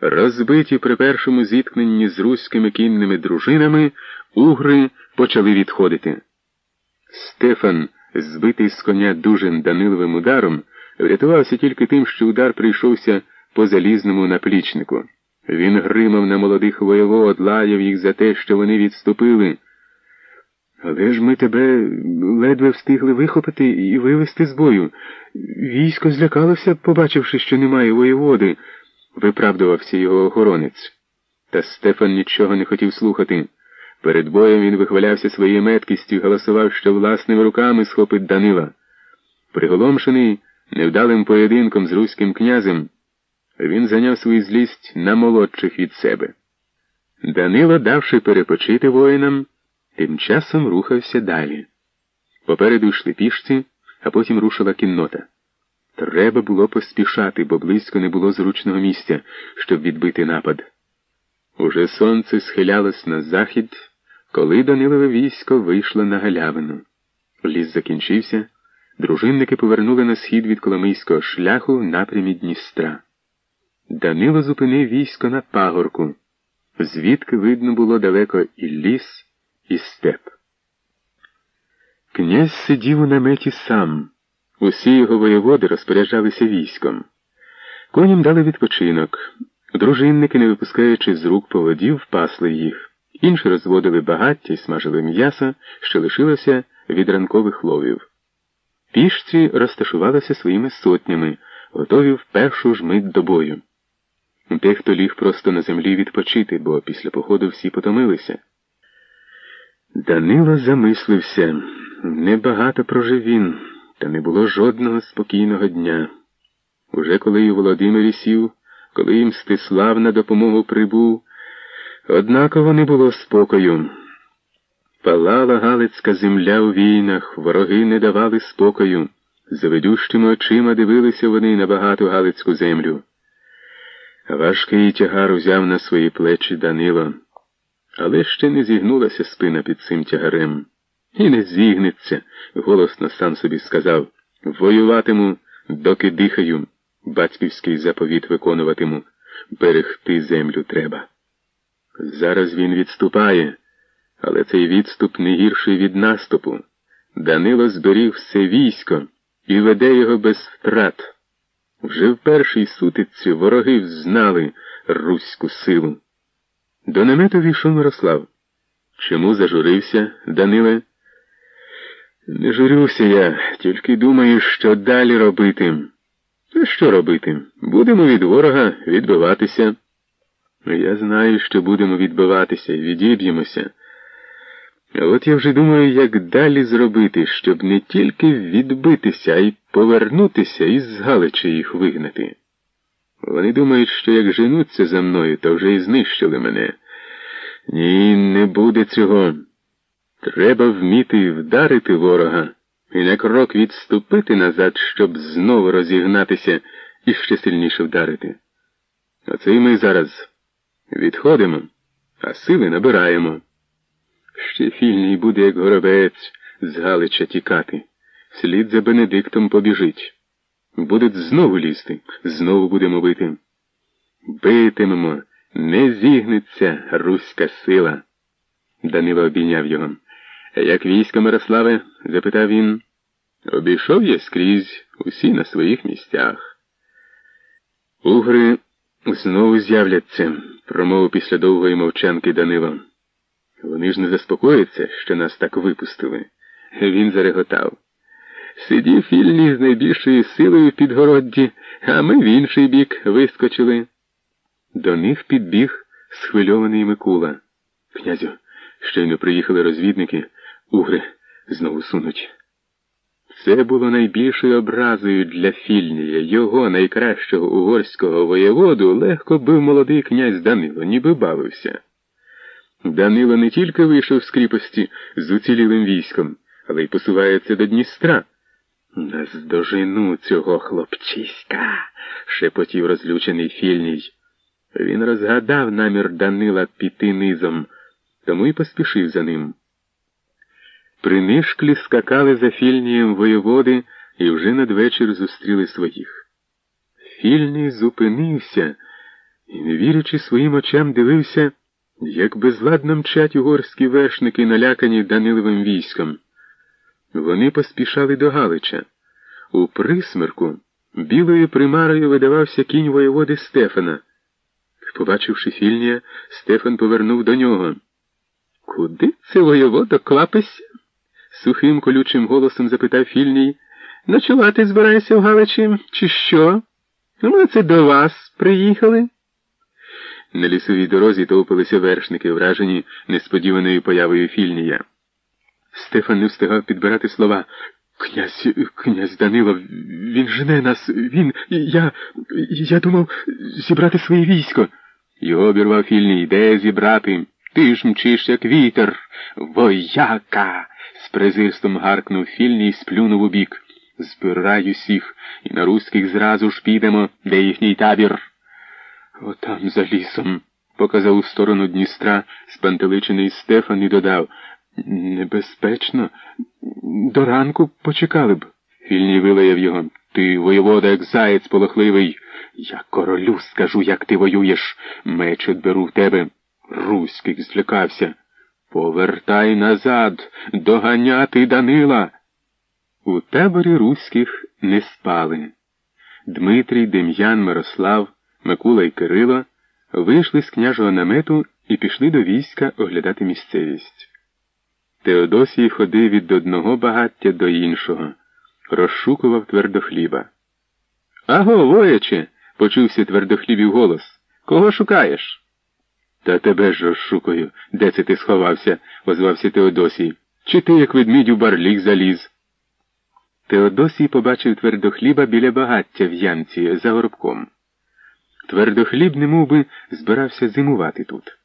Розбиті при першому зіткненні з руськими кінними дружинами, угри почали відходити. Стефан, збитий з коня дужим Даниловим ударом, врятувався тільки тим, що удар прийшовся по залізному наплічнику. Він гримав на молодих воєвод, лаяв їх за те, що вони відступили. Але ж ми тебе ледве встигли вихопити і вивести з бою. Військо злякалося, побачивши, що немає воєводи, виправдувався його охоронець. Та Стефан нічого не хотів слухати. Перед боєм він вихвалявся своєю меткістю і голосував, що власними руками схопить Данила. Приголомшений невдалим поєдинком з руським князем, він зайняв свою злість на молодших від себе. Данило, давши перепочити воїнам, тим часом рухався далі. Попереду йшли пішці, а потім рушила кіннота. Треба було поспішати, бо близько не було зручного місця, щоб відбити напад. Уже сонце схилялось на захід, коли Данилове військо вийшло на галявину. Ліс закінчився, дружинники повернули на схід від Коломийського шляху в напрямі Дністра. Данило зупинив військо на пагорку, звідки видно було далеко і ліс, і степ. Князь сидів у наметі сам. Усі його воєводи розпоряджалися військом. Коням дали відпочинок. Дружинники, не випускаючи з рук поводів, пасли їх. Інші розводили багаття і смажили м'ясо, що лишилося від ранкових ловів. Пішці розташувалися своїми сотнями, готові в першу ж мить до бою. Дехто ліг просто на землі відпочити, бо після походу всі потомилися. Данило замислився. Небагато прожив він, та не було жодного спокійного дня. Уже коли і Володимир сів, коли їм Стислав на допомогу прибув, однаково не було спокою. Палала Галицька земля у війнах, вороги не давали спокою. Заведющими очима дивилися вони на багату Галицьку землю. Важкий тягар узяв на свої плечі Данило, але ще не зігнулася спина під цим тягарем. І не зігнеться, голосно сам собі сказав. Воюватиму, доки дихаю, батьківський заповіт виконуватиму, берегти землю треба. Зараз він відступає, але цей відступ не гірший від наступу. Данило зберіг все військо і веде його без втрат. Вже в першій сутиці вороги взнали руську силу. До намету війшов Мирослав. Чому зажурився, Даниле? Не журюся я, тільки думаю, що далі робити. А що робити? Будемо від ворога відбиватися. Я знаю, що будемо відбиватися відіб'ємося. А от я вже думаю, як далі зробити, щоб не тільки відбитися, а й повернутися і з Галичі їх вигнати. Вони думають, що як женуться за мною, то вже і знищили мене. Ні, не буде цього. Треба вміти вдарити ворога і на крок відступити назад, щоб знову розігнатися і ще сильніше вдарити. Оце і ми зараз відходимо, а сили набираємо. Ще фільний буде, як горобець, з Галича тікати. Слід за Бенедиктом побіжить. Будуть знову лізти, знову будемо бити. Битимемо, не зігнеться руська сила. Данило обійняв його. Як військо Мирославе? запитав він. Обійшов я скрізь усі на своїх місцях. Угри знову з'являться, промовив після довгої мовчанки Данило. Вони ж не заспокояться, що нас так випустили. Він зареготав. Сидів фільні з найбільшою силою в підгородді, а ми в інший бік вискочили. До них підбіг схвильований Микула. Князю, щойно приїхали розвідники, угри знову сунуть. Це було найбільшою образою для Фільнія. Його найкращого угорського воєводу легко бив молодий князь Данило, ніби бавився. Данило не тільки вийшов з кріпості з уцілілим військом, але й посувається до Дністра. Наздожену цього хлопчиська, шепотів розлючений Фільній. Він розгадав намір Данила піти низом, тому й поспішив за ним. Принишклі скакали за Фільнієм воєводи і вже надвечір зустріли своїх. Фільній зупинився і, не вірячи своїм очам, дивився, як безладно мчать угорські вершники, налякані Даниловим військом. Вони поспішали до Галича. У присмерку білою примарою видавався кінь воєводи Стефана. Побачивши фільнія, Стефан повернув до нього. Куди це воєвода клапися? Сухим колючим голосом запитав фільній. Ночувати збираєшся в Галичі, чи що? Ми це до вас приїхали. На лісовій дорозі товпилися вершники, вражені несподіваною появою фільнія. Стефан не встигав підбирати слова. Князь князь Данило, він жене нас, він. Я. Я думав зібрати своє військо. Його обірвав фільний. Де зібрати? Ти ж мчиш, як вітер. Вояка. З презирством гаркнув фільний і сплюнув у бік. Збирай усіх, і на руських зразу ж підемо, де їхній табір. Отам за лісом, показав у сторону Дністра спантеличений Стефан і додав. Небезпечно. До ранку почекали б. Фільній вилаяв його. Ти, воєвода, як заєць полохливий. Я королю скажу, як ти воюєш. Меч отберу в тебе. Руських злякався. Повертай назад, доганяти Данила. У таборі руських не спали. Дмитрій, Дем'ян, Мирослав, Микула і Кирило вийшли з княжого намету і пішли до війська оглядати місцевість. Теодосій ходив від одного багаття до іншого, розшукував твердохліба. Аго, вояче, почувся твердохлібів голос. Кого шукаєш? Та тебе ж розшукаю, Де це ти сховався? озвався Теодосій. Чи ти, як ведмідь у барлік заліз? Теодосій побачив твердохліба біля багаття в ямці за горобком. Твердохліб, немов би, збирався зимувати тут.